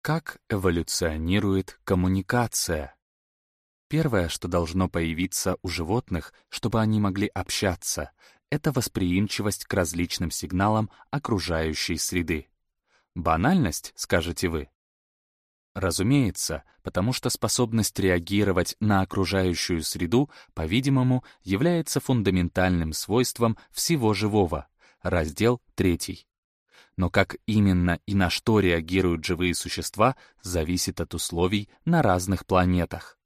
Как эволюционирует коммуникация? Первое, что должно появиться у животных, чтобы они могли общаться, это восприимчивость к различным сигналам окружающей среды. Банальность, скажете вы? Разумеется, потому что способность реагировать на окружающую среду, по-видимому, является фундаментальным свойством всего живого. Раздел 3. Но как именно и на что реагируют живые существа, зависит от условий на разных планетах.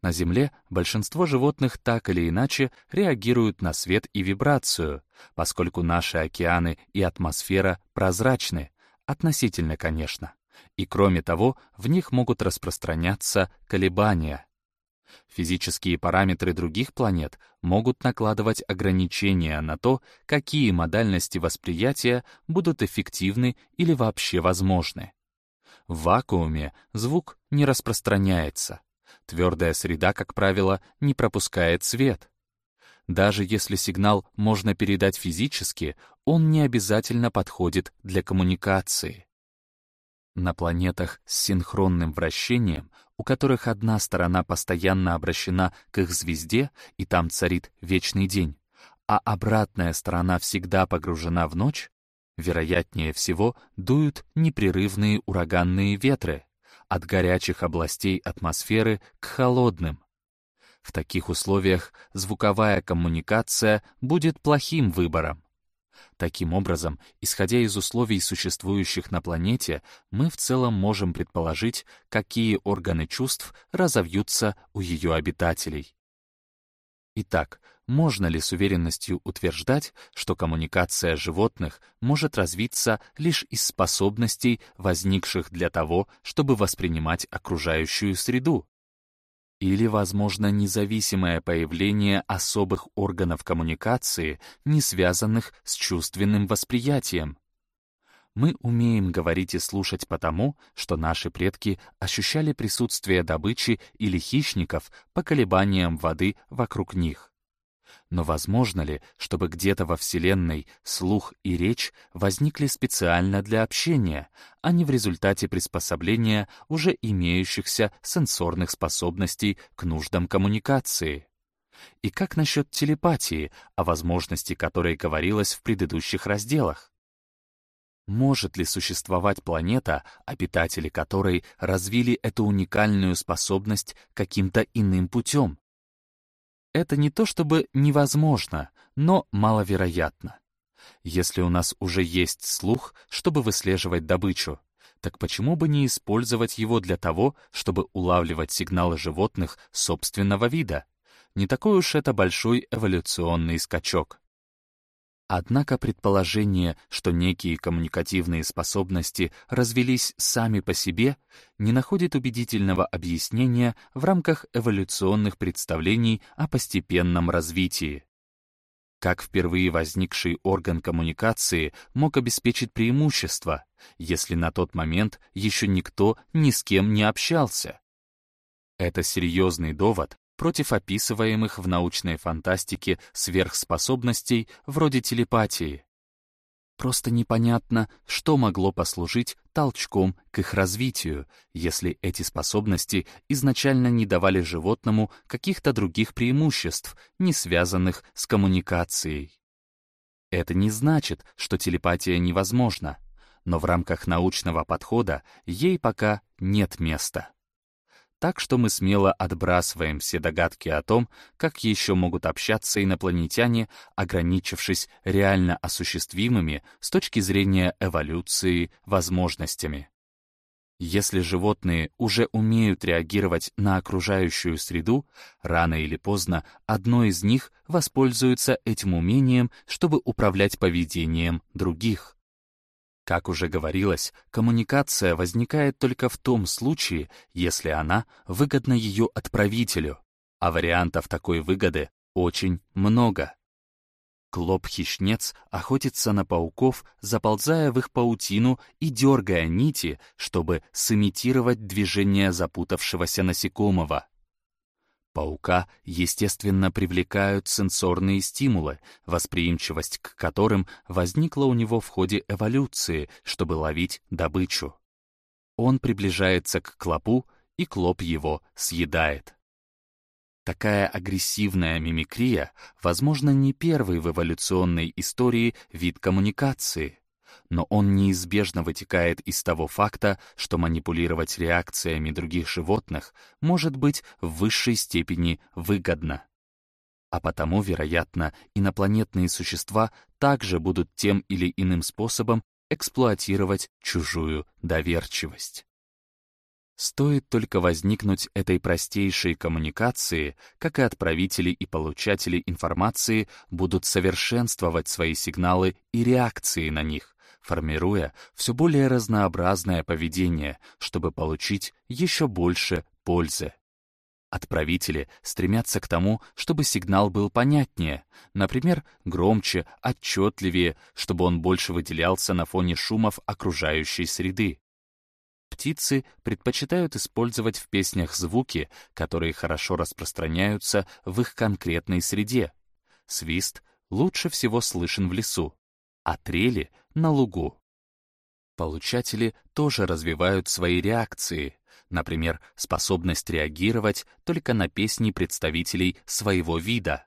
На Земле большинство животных так или иначе реагируют на свет и вибрацию, поскольку наши океаны и атмосфера прозрачны, относительно, конечно и кроме того, в них могут распространяться колебания. Физические параметры других планет могут накладывать ограничения на то, какие модальности восприятия будут эффективны или вообще возможны. В вакууме звук не распространяется. Твердая среда, как правило, не пропускает свет. Даже если сигнал можно передать физически, он не обязательно подходит для коммуникации. На планетах с синхронным вращением, у которых одна сторона постоянно обращена к их звезде, и там царит вечный день, а обратная сторона всегда погружена в ночь, вероятнее всего дуют непрерывные ураганные ветры от горячих областей атмосферы к холодным. В таких условиях звуковая коммуникация будет плохим выбором. Таким образом, исходя из условий, существующих на планете, мы в целом можем предположить, какие органы чувств разовьются у ее обитателей. Итак, можно ли с уверенностью утверждать, что коммуникация животных может развиться лишь из способностей, возникших для того, чтобы воспринимать окружающую среду? Или, возможно, независимое появление особых органов коммуникации, не связанных с чувственным восприятием. Мы умеем говорить и слушать потому, что наши предки ощущали присутствие добычи или хищников по колебаниям воды вокруг них. Но возможно ли, чтобы где-то во Вселенной слух и речь возникли специально для общения, а не в результате приспособления уже имеющихся сенсорных способностей к нуждам коммуникации? И как насчет телепатии, о возможности которой говорилось в предыдущих разделах? Может ли существовать планета, обитатели которой развили эту уникальную способность каким-то иным путем? Это не то чтобы невозможно, но маловероятно. Если у нас уже есть слух, чтобы выслеживать добычу, так почему бы не использовать его для того, чтобы улавливать сигналы животных собственного вида? Не такой уж это большой эволюционный скачок. Однако предположение, что некие коммуникативные способности развелись сами по себе, не находит убедительного объяснения в рамках эволюционных представлений о постепенном развитии. Как впервые возникший орган коммуникации мог обеспечить преимущество, если на тот момент еще никто ни с кем не общался? Это серьезный довод, против описываемых в научной фантастике сверхспособностей вроде телепатии. Просто непонятно, что могло послужить толчком к их развитию, если эти способности изначально не давали животному каких-то других преимуществ, не связанных с коммуникацией. Это не значит, что телепатия невозможна, но в рамках научного подхода ей пока нет места. Так что мы смело отбрасываем все догадки о том, как еще могут общаться инопланетяне, ограничившись реально осуществимыми с точки зрения эволюции возможностями. Если животные уже умеют реагировать на окружающую среду, рано или поздно одно из них воспользуется этим умением, чтобы управлять поведением других. Как уже говорилось, коммуникация возникает только в том случае, если она выгодна ее отправителю, а вариантов такой выгоды очень много. Клоп-хищнец охотится на пауков, заползая в их паутину и дергая нити, чтобы сымитировать движение запутавшегося насекомого. Паука, естественно, привлекают сенсорные стимулы, восприимчивость к которым возникла у него в ходе эволюции, чтобы ловить добычу. он приближается к клопу, и клоп его съедает. Такая агрессивная мимикрия, возможно, не первый в эволюционной истории вид коммуникации, но он неизбежно вытекает из того факта, что манипулировать реакциями других животных может быть в высшей степени выгодно. А потому, вероятно, инопланетные существа также будут тем или иным способом эксплуатировать чужую доверчивость. Стоит только возникнуть этой простейшей коммуникации, как и отправители и получатели информации будут совершенствовать свои сигналы и реакции на них, формируя все более разнообразное поведение, чтобы получить еще больше пользы. Отправители стремятся к тому, чтобы сигнал был понятнее, например, громче, отчетливее, чтобы он больше выделялся на фоне шумов окружающей среды. Птицы предпочитают использовать в песнях звуки, которые хорошо распространяются в их конкретной среде. Свист лучше всего слышен в лесу, а трели — на лугу. Получатели тоже развивают свои реакции, например, способность реагировать только на песни представителей своего вида.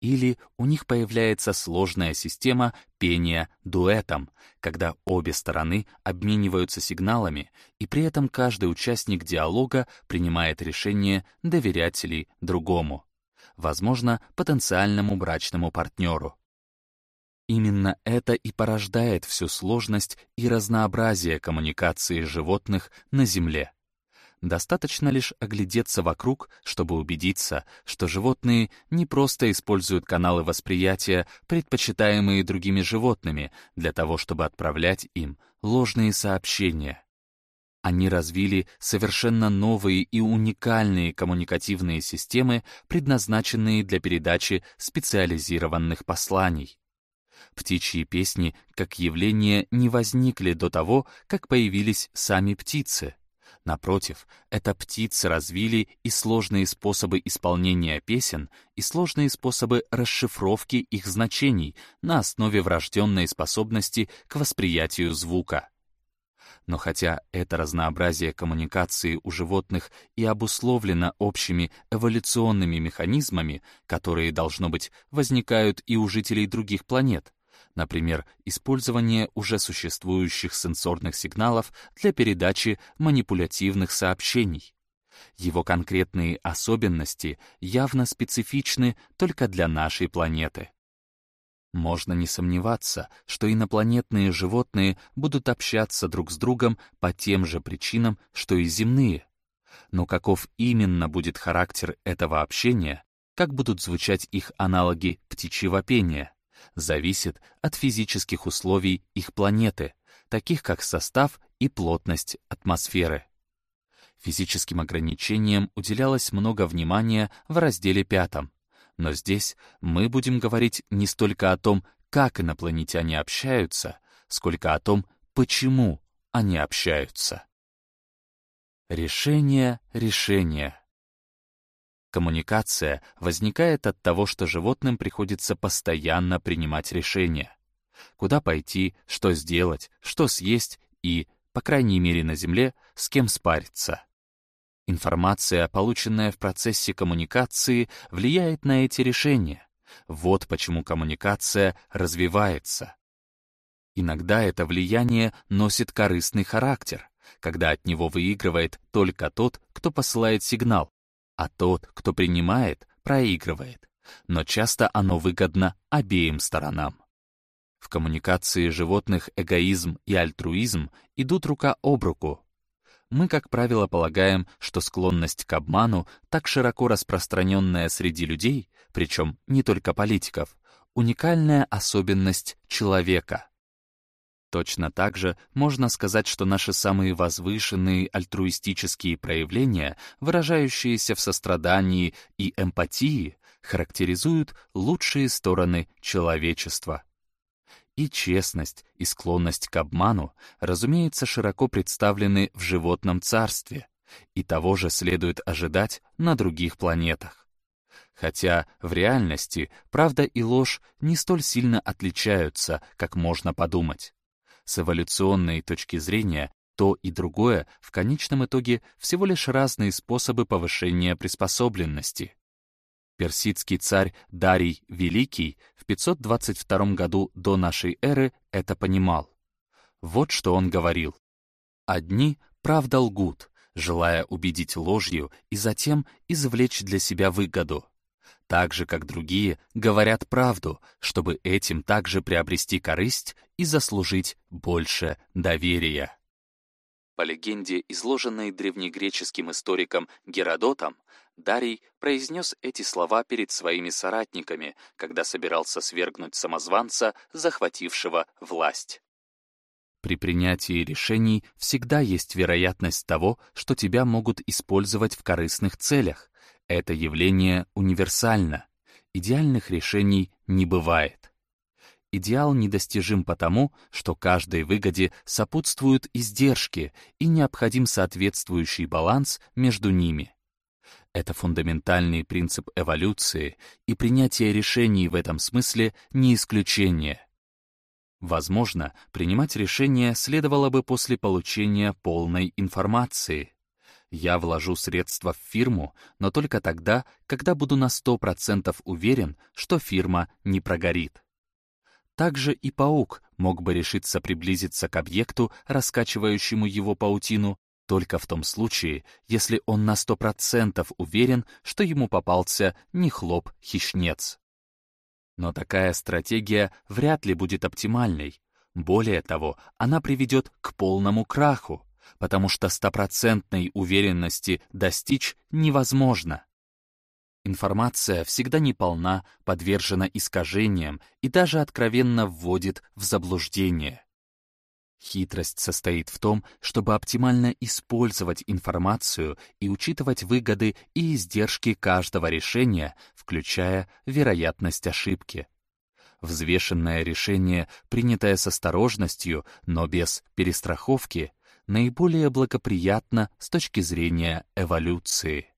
Или у них появляется сложная система пения дуэтом, когда обе стороны обмениваются сигналами, и при этом каждый участник диалога принимает решение доверять ли другому, возможно, потенциальному брачному партнеру. Именно это и порождает всю сложность и разнообразие коммуникации животных на Земле. Достаточно лишь оглядеться вокруг, чтобы убедиться, что животные не просто используют каналы восприятия, предпочитаемые другими животными, для того, чтобы отправлять им ложные сообщения. Они развили совершенно новые и уникальные коммуникативные системы, предназначенные для передачи специализированных посланий. Птичьи песни как явление не возникли до того, как появились сами птицы. Напротив, это птицы развили и сложные способы исполнения песен, и сложные способы расшифровки их значений на основе врожденной способности к восприятию звука. Но хотя это разнообразие коммуникации у животных и обусловлено общими эволюционными механизмами, которые, должно быть, возникают и у жителей других планет, например, использование уже существующих сенсорных сигналов для передачи манипулятивных сообщений. Его конкретные особенности явно специфичны только для нашей планеты. Можно не сомневаться, что инопланетные животные будут общаться друг с другом по тем же причинам, что и земные. Но каков именно будет характер этого общения, как будут звучать их аналоги птичьего пения, зависит от физических условий их планеты, таких как состав и плотность атмосферы. Физическим ограничениям уделялось много внимания в разделе пятом, но здесь мы будем говорить не столько о том, как инопланетяне общаются, сколько о том, почему они общаются. Решение, решение. Коммуникация возникает от того, что животным приходится постоянно принимать решения. Куда пойти, что сделать, что съесть и, по крайней мере на Земле, с кем спариться. Информация, полученная в процессе коммуникации, влияет на эти решения. Вот почему коммуникация развивается. Иногда это влияние носит корыстный характер, когда от него выигрывает только тот, кто посылает сигнал, а тот, кто принимает, проигрывает. Но часто оно выгодно обеим сторонам. В коммуникации животных эгоизм и альтруизм идут рука об руку. Мы, как правило, полагаем, что склонность к обману, так широко распространенная среди людей, причем не только политиков, уникальная особенность человека — Точно так же можно сказать, что наши самые возвышенные альтруистические проявления, выражающиеся в сострадании и эмпатии, характеризуют лучшие стороны человечества. И честность, и склонность к обману, разумеется, широко представлены в животном царстве, и того же следует ожидать на других планетах. Хотя в реальности правда и ложь не столь сильно отличаются, как можно подумать. С эволюционной точки зрения То и другое в конечном итоге всего лишь разные способы повышения приспособленности. Персидский царь Дарий Великий в 522 году до нашей эры это понимал. Вот что он говорил. «Одни правда лгут, желая убедить ложью и затем извлечь для себя выгоду. Так же, как другие, говорят правду, чтобы этим также приобрести корысть и заслужить больше доверия». По легенде, изложенной древнегреческим историком Геродотом, Дарий произнес эти слова перед своими соратниками, когда собирался свергнуть самозванца, захватившего власть. При принятии решений всегда есть вероятность того, что тебя могут использовать в корыстных целях. Это явление универсально. Идеальных решений не бывает идеал недостижим потому, что каждой выгоде сопутствуют издержки и необходим соответствующий баланс между ними. Это фундаментальный принцип эволюции, и принятие решений в этом смысле не исключение. Возможно, принимать решение следовало бы после получения полной информации. Я вложу средства в фирму, но только тогда, когда буду на 100% уверен, что фирма не прогорит. Также и паук мог бы решиться приблизиться к объекту, раскачивающему его паутину, только в том случае, если он на сто процентов уверен, что ему попался не хлоп-хищнец. Но такая стратегия вряд ли будет оптимальной. Более того, она приведет к полному краху, потому что стопроцентной уверенности достичь невозможно. Информация всегда неполна, подвержена искажениям и даже откровенно вводит в заблуждение. Хитрость состоит в том, чтобы оптимально использовать информацию и учитывать выгоды и издержки каждого решения, включая вероятность ошибки. Взвешенное решение, принятое с осторожностью, но без перестраховки, наиболее благоприятно с точки зрения эволюции.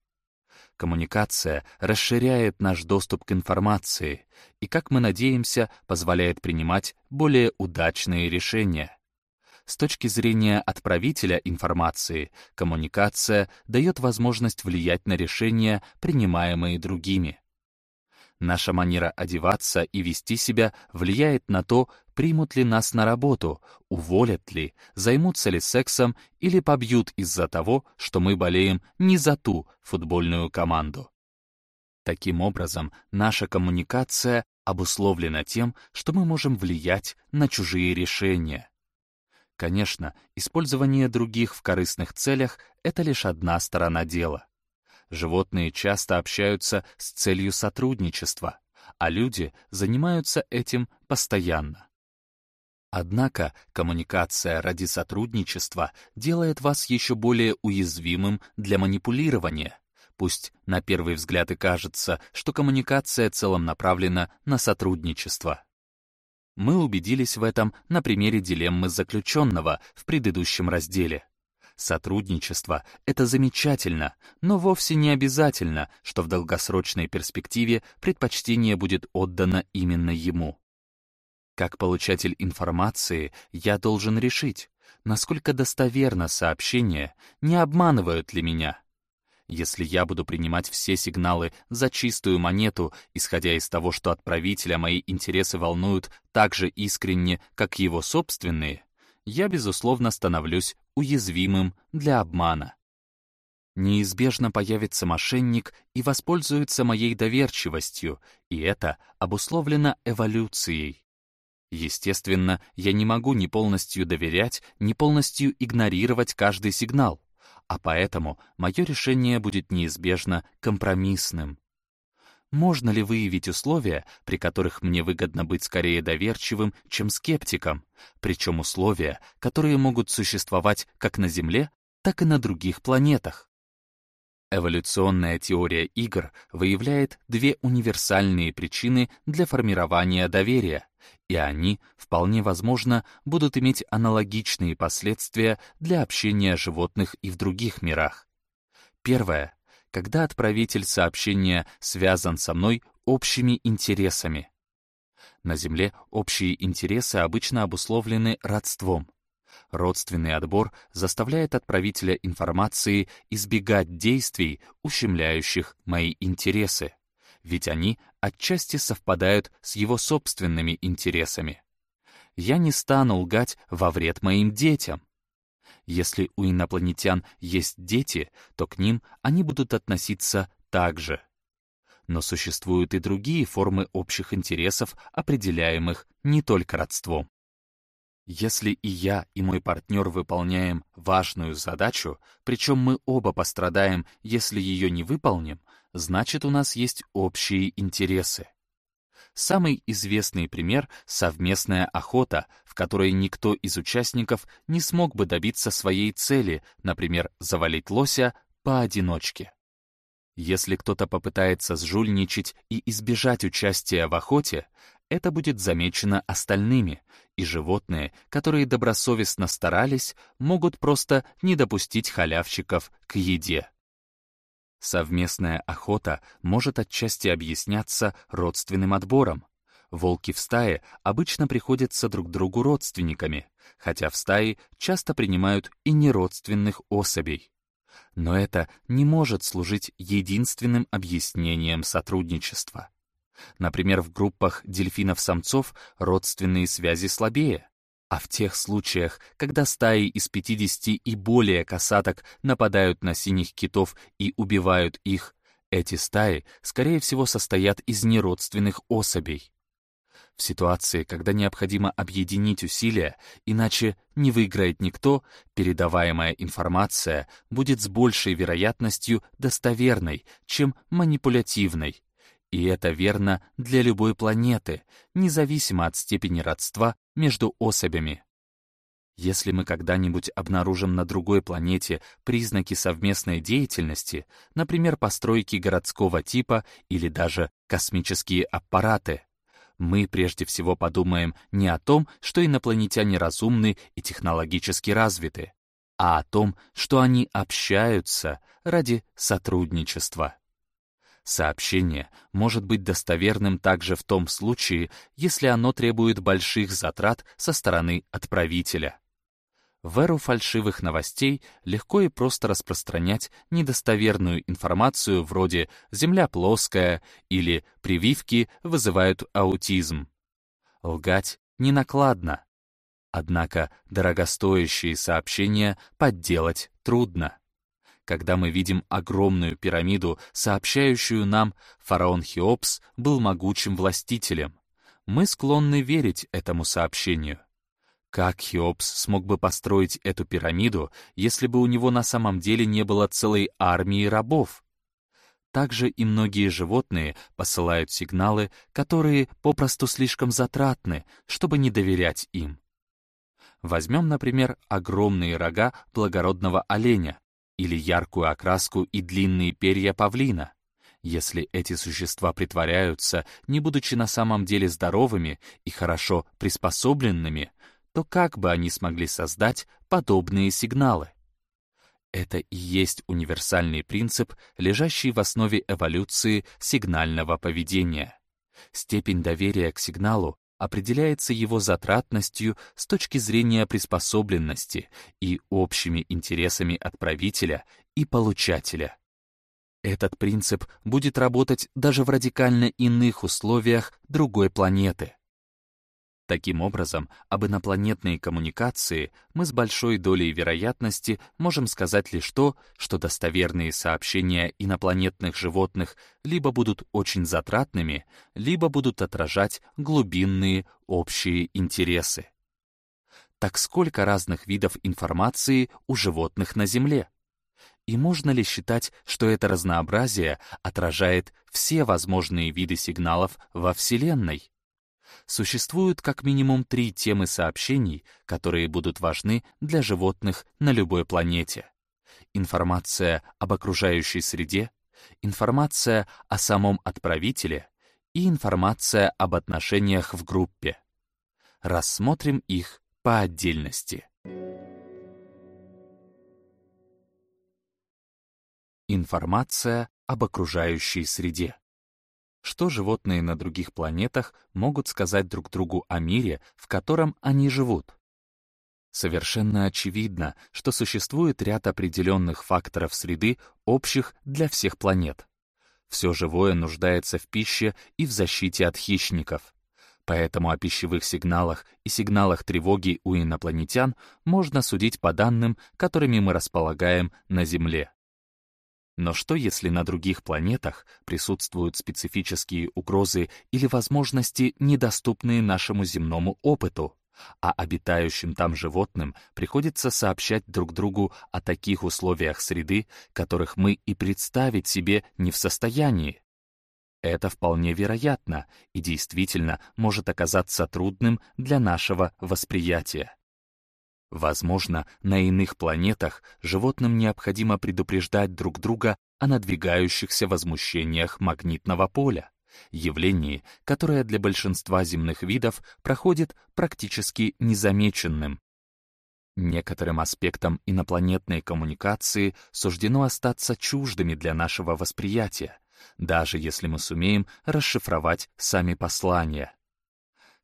Коммуникация расширяет наш доступ к информации и, как мы надеемся, позволяет принимать более удачные решения. С точки зрения отправителя информации, коммуникация дает возможность влиять на решения, принимаемые другими. Наша манера одеваться и вести себя влияет на то, примут ли нас на работу, уволят ли, займутся ли сексом или побьют из-за того, что мы болеем не за ту футбольную команду. Таким образом, наша коммуникация обусловлена тем, что мы можем влиять на чужие решения. Конечно, использование других в корыстных целях — это лишь одна сторона дела. Животные часто общаются с целью сотрудничества, а люди занимаются этим постоянно. Однако коммуникация ради сотрудничества делает вас еще более уязвимым для манипулирования. Пусть на первый взгляд и кажется, что коммуникация целом направлена на сотрудничество. Мы убедились в этом на примере дилеммы заключенного в предыдущем разделе. Сотрудничество — это замечательно, но вовсе не обязательно, что в долгосрочной перспективе предпочтение будет отдано именно ему. Как получатель информации я должен решить, насколько достоверно сообщения, не обманывают ли меня. Если я буду принимать все сигналы за чистую монету, исходя из того, что отправителя мои интересы волнуют так же искренне, как его собственные, я, безусловно, становлюсь уязвимым для обмана. Неизбежно появится мошенник и воспользуется моей доверчивостью, и это обусловлено эволюцией. Естественно, я не могу ни полностью доверять, ни полностью игнорировать каждый сигнал, а поэтому мое решение будет неизбежно компромиссным. Можно ли выявить условия, при которых мне выгодно быть скорее доверчивым, чем скептиком, причем условия, которые могут существовать как на Земле, так и на других планетах? Эволюционная теория игр выявляет две универсальные причины для формирования доверия, и они, вполне возможно, будут иметь аналогичные последствия для общения животных и в других мирах. Первое когда отправитель сообщения связан со мной общими интересами. На Земле общие интересы обычно обусловлены родством. Родственный отбор заставляет отправителя информации избегать действий, ущемляющих мои интересы, ведь они отчасти совпадают с его собственными интересами. Я не стану лгать во вред моим детям. Если у инопланетян есть дети, то к ним они будут относиться так же. Но существуют и другие формы общих интересов, определяемых не только родством. Если и я, и мой партнер выполняем важную задачу, причем мы оба пострадаем, если ее не выполним, значит у нас есть общие интересы. Самый известный пример — совместная охота, в которой никто из участников не смог бы добиться своей цели, например, завалить лося поодиночке. Если кто-то попытается сжульничать и избежать участия в охоте, это будет замечено остальными, и животные, которые добросовестно старались, могут просто не допустить халявщиков к еде. Совместная охота может отчасти объясняться родственным отбором. Волки в стае обычно приходятся друг другу родственниками, хотя в стае часто принимают и неродственных особей. Но это не может служить единственным объяснением сотрудничества. Например, в группах дельфинов-самцов родственные связи слабее, а в тех случаях, когда стаи из 50 и более касаток нападают на синих китов и убивают их, эти стаи, скорее всего, состоят из неродственных особей. В ситуации, когда необходимо объединить усилия, иначе не выиграет никто, передаваемая информация будет с большей вероятностью достоверной, чем манипулятивной, и это верно для любой планеты, независимо от степени родства между особями. Если мы когда-нибудь обнаружим на другой планете признаки совместной деятельности, например, постройки городского типа или даже космические аппараты, мы прежде всего подумаем не о том, что инопланетяне разумны и технологически развиты, а о том, что они общаются ради сотрудничества. Сообщение может быть достоверным также в том случае, если оно требует больших затрат со стороны отправителя. В эру фальшивых новостей легко и просто распространять недостоверную информацию вроде «Земля плоская» или «Прививки вызывают аутизм». Лгать не накладно. Однако дорогостоящие сообщения подделать трудно когда мы видим огромную пирамиду, сообщающую нам, фараон Хеопс был могучим властителем. Мы склонны верить этому сообщению. Как Хеопс смог бы построить эту пирамиду, если бы у него на самом деле не было целой армии рабов? Также и многие животные посылают сигналы, которые попросту слишком затратны, чтобы не доверять им. Возьмем, например, огромные рога благородного оленя, или яркую окраску и длинные перья павлина. Если эти существа притворяются, не будучи на самом деле здоровыми и хорошо приспособленными, то как бы они смогли создать подобные сигналы? Это и есть универсальный принцип, лежащий в основе эволюции сигнального поведения. Степень доверия к сигналу определяется его затратностью с точки зрения приспособленности и общими интересами отправителя и получателя. Этот принцип будет работать даже в радикально иных условиях другой планеты. Таким образом, об инопланетной коммуникации мы с большой долей вероятности можем сказать лишь то, что достоверные сообщения инопланетных животных либо будут очень затратными, либо будут отражать глубинные общие интересы. Так сколько разных видов информации у животных на Земле? И можно ли считать, что это разнообразие отражает все возможные виды сигналов во Вселенной? Существуют как минимум три темы сообщений, которые будут важны для животных на любой планете. Информация об окружающей среде, информация о самом отправителе и информация об отношениях в группе. Рассмотрим их по отдельности. Информация об окружающей среде. Что животные на других планетах могут сказать друг другу о мире, в котором они живут? Совершенно очевидно, что существует ряд определенных факторов среды, общих для всех планет. Все живое нуждается в пище и в защите от хищников. Поэтому о пищевых сигналах и сигналах тревоги у инопланетян можно судить по данным, которыми мы располагаем на Земле. Но что если на других планетах присутствуют специфические угрозы или возможности, недоступные нашему земному опыту? а обитающим там животным приходится сообщать друг другу о таких условиях среды, которых мы и представить себе не в состоянии. Это вполне вероятно и действительно может оказаться трудным для нашего восприятия. Возможно, на иных планетах животным необходимо предупреждать друг друга о надвигающихся возмущениях магнитного поля явлении, которое для большинства земных видов проходит практически незамеченным. Некоторым аспектам инопланетной коммуникации суждено остаться чуждыми для нашего восприятия, даже если мы сумеем расшифровать сами послания.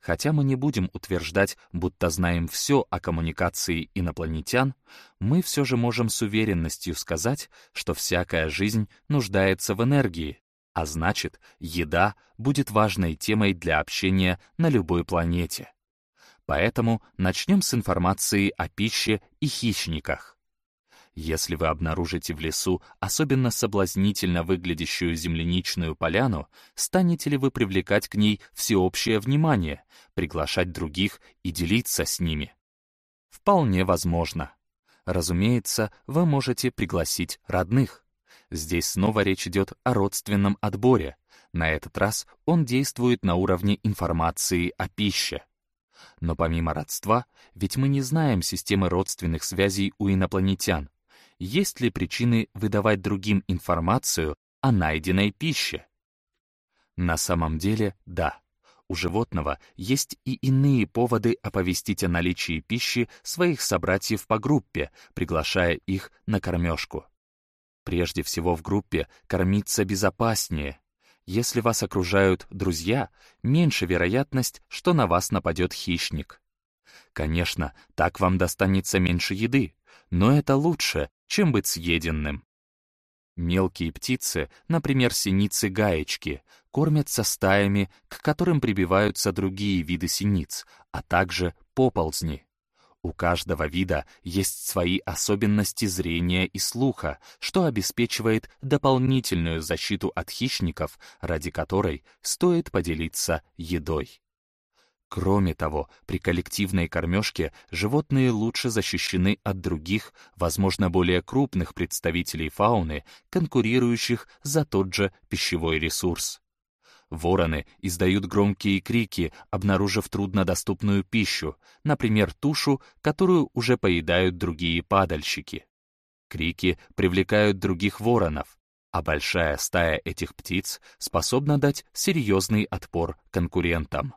Хотя мы не будем утверждать, будто знаем все о коммуникации инопланетян, мы все же можем с уверенностью сказать, что всякая жизнь нуждается в энергии, а значит, еда будет важной темой для общения на любой планете. Поэтому начнем с информации о пище и хищниках. Если вы обнаружите в лесу особенно соблазнительно выглядящую земляничную поляну, станете ли вы привлекать к ней всеобщее внимание, приглашать других и делиться с ними? Вполне возможно. Разумеется, вы можете пригласить родных. Здесь снова речь идет о родственном отборе. На этот раз он действует на уровне информации о пище. Но помимо родства, ведь мы не знаем системы родственных связей у инопланетян. Есть ли причины выдавать другим информацию о найденной пище? На самом деле, да. У животного есть и иные поводы оповестить о наличии пищи своих собратьев по группе, приглашая их на кормежку. Прежде всего в группе кормиться безопаснее. Если вас окружают друзья, меньше вероятность, что на вас нападет хищник. Конечно, так вам достанется меньше еды, но это лучше, чем быть съеденным. Мелкие птицы, например, синицы-гаечки, кормятся стаями, к которым прибиваются другие виды синиц, а также поползни. У каждого вида есть свои особенности зрения и слуха, что обеспечивает дополнительную защиту от хищников, ради которой стоит поделиться едой. Кроме того, при коллективной кормежке животные лучше защищены от других, возможно, более крупных представителей фауны, конкурирующих за тот же пищевой ресурс. Вороны издают громкие крики, обнаружив труднодоступную пищу, например, тушу, которую уже поедают другие падальщики. Крики привлекают других воронов, а большая стая этих птиц способна дать серьезный отпор конкурентам.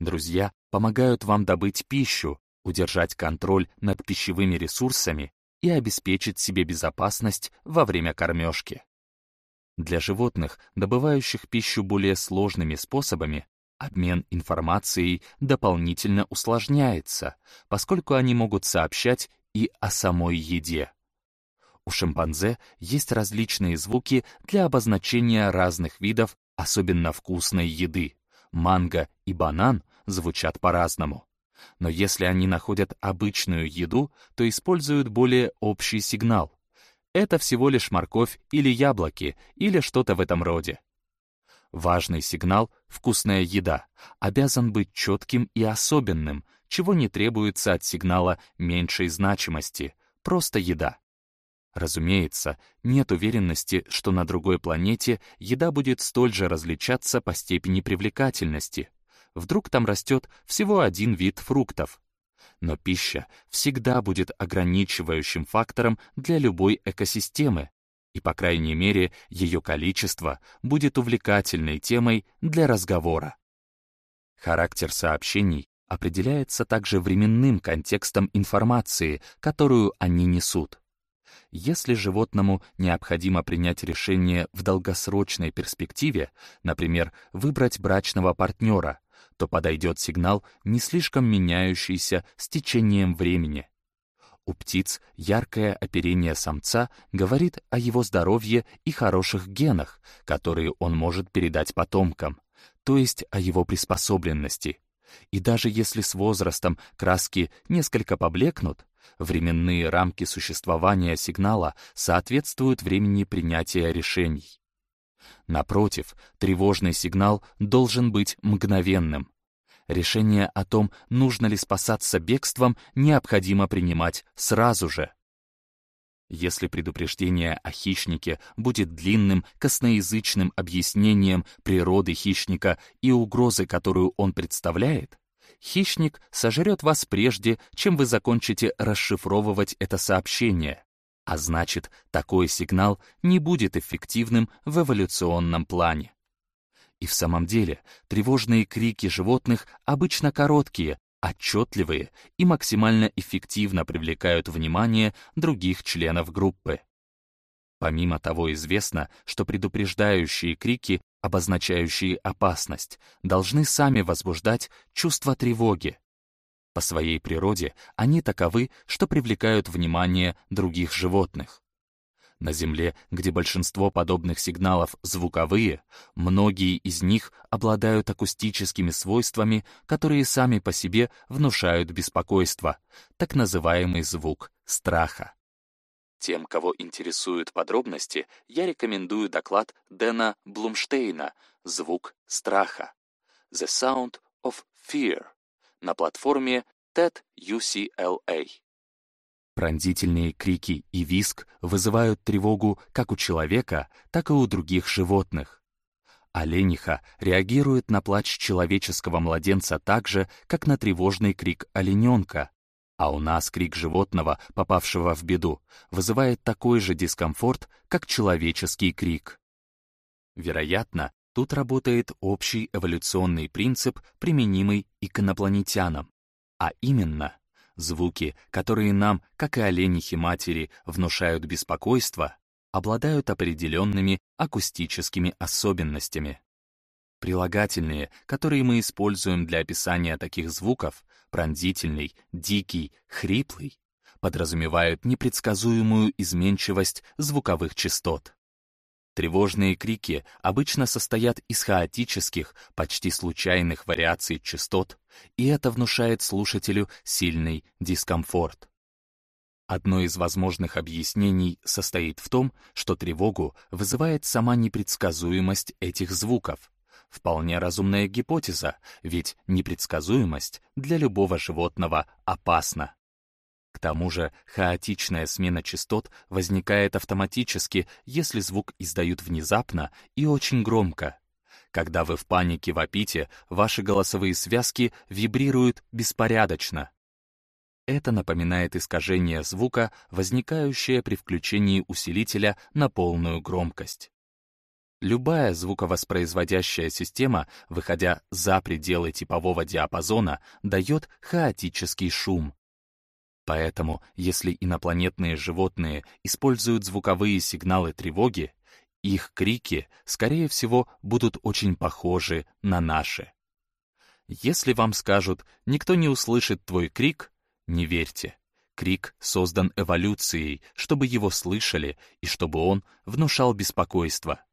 Друзья помогают вам добыть пищу, удержать контроль над пищевыми ресурсами и обеспечить себе безопасность во время кормежки. Для животных, добывающих пищу более сложными способами, обмен информацией дополнительно усложняется, поскольку они могут сообщать и о самой еде. У шимпанзе есть различные звуки для обозначения разных видов особенно вкусной еды. Манго и банан звучат по-разному. Но если они находят обычную еду, то используют более общий сигнал. Это всего лишь морковь или яблоки, или что-то в этом роде. Важный сигнал «вкусная еда» обязан быть четким и особенным, чего не требуется от сигнала меньшей значимости, просто еда. Разумеется, нет уверенности, что на другой планете еда будет столь же различаться по степени привлекательности. Вдруг там растет всего один вид фруктов, но пища всегда будет ограничивающим фактором для любой экосистемы, и, по крайней мере, ее количество будет увлекательной темой для разговора. Характер сообщений определяется также временным контекстом информации, которую они несут. Если животному необходимо принять решение в долгосрочной перспективе, например, выбрать брачного партнера, то подойдет сигнал, не слишком меняющийся с течением времени. У птиц яркое оперение самца говорит о его здоровье и хороших генах, которые он может передать потомкам, то есть о его приспособленности. И даже если с возрастом краски несколько поблекнут, временные рамки существования сигнала соответствуют времени принятия решений. Напротив, тревожный сигнал должен быть мгновенным. Решение о том, нужно ли спасаться бегством, необходимо принимать сразу же. Если предупреждение о хищнике будет длинным, косноязычным объяснением природы хищника и угрозы, которую он представляет, хищник сожрет вас прежде, чем вы закончите расшифровывать это сообщение, а значит, такой сигнал не будет эффективным в эволюционном плане. И в самом деле, тревожные крики животных обычно короткие, отчетливые и максимально эффективно привлекают внимание других членов группы. Помимо того известно, что предупреждающие крики, обозначающие опасность, должны сами возбуждать чувство тревоги. По своей природе они таковы, что привлекают внимание других животных. На Земле, где большинство подобных сигналов звуковые, многие из них обладают акустическими свойствами, которые сами по себе внушают беспокойство, так называемый звук страха. Тем, кого интересуют подробности, я рекомендую доклад Дэна Блумштейна «Звук страха» «The Sound of Fear» на платформе TED UCLA. Пронзительные крики и визг вызывают тревогу как у человека, так и у других животных. Олениха реагирует на плач человеческого младенца так же, как на тревожный крик олененка, а у нас крик животного, попавшего в беду, вызывает такой же дискомфорт, как человеческий крик. Вероятно, тут работает общий эволюционный принцип, применимый и к инопланетянам, а именно Звуки, которые нам, как и оленихи матери, внушают беспокойство, обладают определенными акустическими особенностями. Прилагательные, которые мы используем для описания таких звуков, пронзительный, дикий, хриплый, подразумевают непредсказуемую изменчивость звуковых частот. Тревожные крики обычно состоят из хаотических, почти случайных вариаций частот, и это внушает слушателю сильный дискомфорт. Одно из возможных объяснений состоит в том, что тревогу вызывает сама непредсказуемость этих звуков. Вполне разумная гипотеза, ведь непредсказуемость для любого животного опасна. К тому же хаотичная смена частот возникает автоматически, если звук издают внезапно и очень громко. Когда вы в панике вопите, ваши голосовые связки вибрируют беспорядочно. Это напоминает искажение звука, возникающее при включении усилителя на полную громкость. Любая звуковоспроизводящая система, выходя за пределы типового диапазона, дает хаотический шум. Поэтому, если инопланетные животные используют звуковые сигналы тревоги, их крики, скорее всего, будут очень похожи на наши. Если вам скажут «никто не услышит твой крик», не верьте. Крик создан эволюцией, чтобы его слышали и чтобы он внушал беспокойство.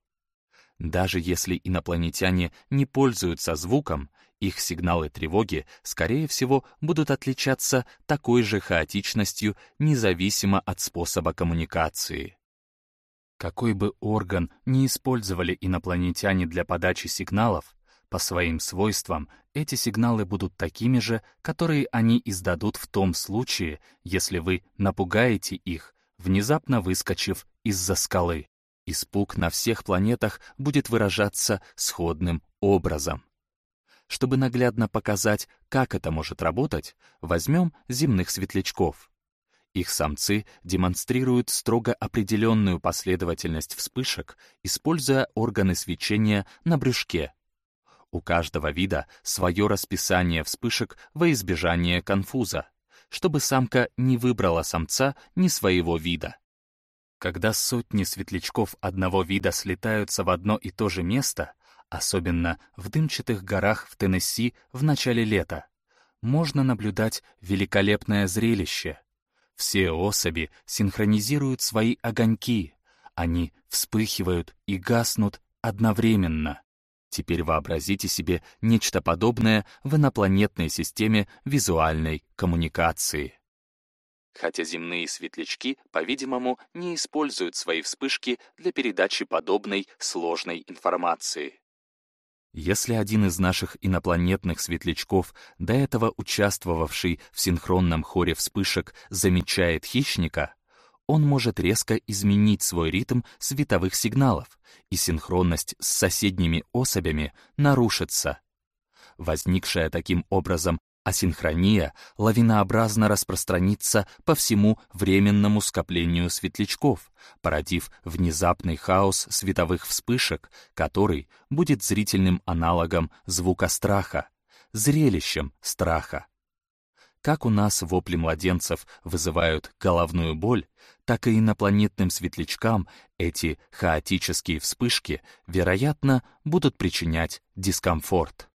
Даже если инопланетяне не пользуются звуком, их сигналы тревоги, скорее всего, будут отличаться такой же хаотичностью, независимо от способа коммуникации. Какой бы орган ни использовали инопланетяне для подачи сигналов, по своим свойствам эти сигналы будут такими же, которые они издадут в том случае, если вы напугаете их, внезапно выскочив из-за скалы. Испуг на всех планетах будет выражаться сходным образом. Чтобы наглядно показать, как это может работать, возьмем земных светлячков. Их самцы демонстрируют строго определенную последовательность вспышек, используя органы свечения на брюшке. У каждого вида свое расписание вспышек во избежание конфуза, чтобы самка не выбрала самца ни своего вида. Когда сотни светлячков одного вида слетаются в одно и то же место, особенно в дымчатых горах в Теннесси в начале лета, можно наблюдать великолепное зрелище. Все особи синхронизируют свои огоньки, они вспыхивают и гаснут одновременно. Теперь вообразите себе нечто подобное в инопланетной системе визуальной коммуникации. Хотя земные светлячки, по-видимому, не используют свои вспышки для передачи подобной сложной информации. Если один из наших инопланетных светлячков, до этого участвовавший в синхронном хоре вспышек, замечает хищника, он может резко изменить свой ритм световых сигналов, и синхронность с соседними особями нарушится. Возникшая таким образом асинхрония лавинообразно распространится по всему временному скоплению светлячков, породив внезапный хаос световых вспышек, который будет зрительным аналогом звука страха, зрелищем страха. Как у нас вопли младенцев вызывают головную боль, так и инопланетным светлячкам эти хаотические вспышки, вероятно, будут причинять дискомфорт.